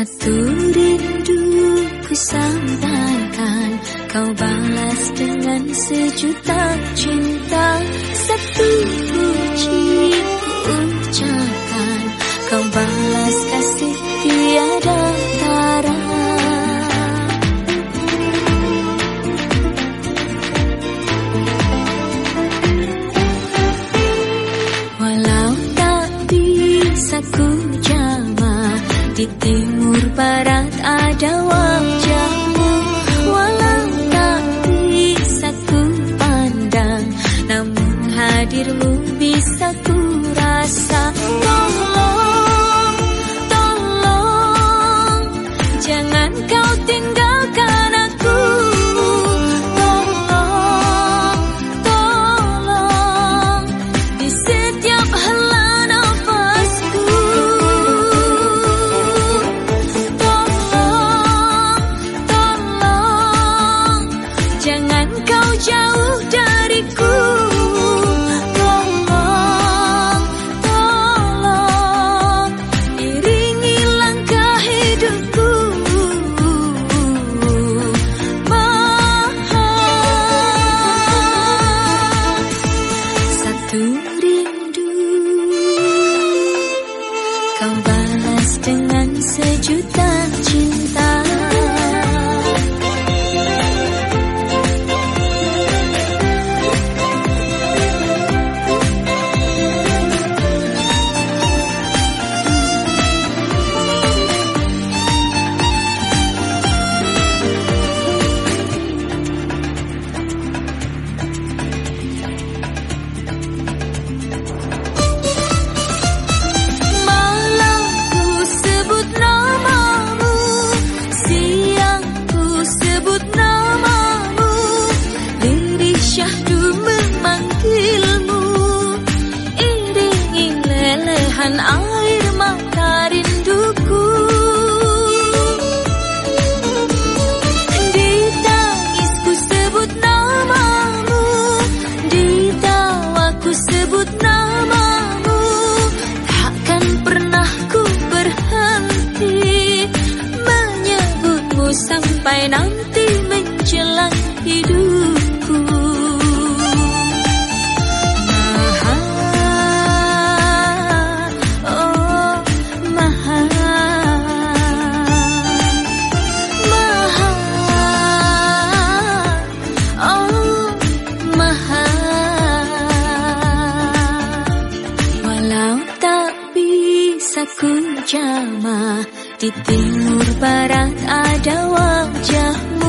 Satu rindu sampaikan Kau balas dengan sejuta cinta. tidur para ti. sampai nanti menjelang hidupku Maha oh Maha. Maha oh Maha. Walau tak bisa ku jamah Di timur barat ada wajahmu.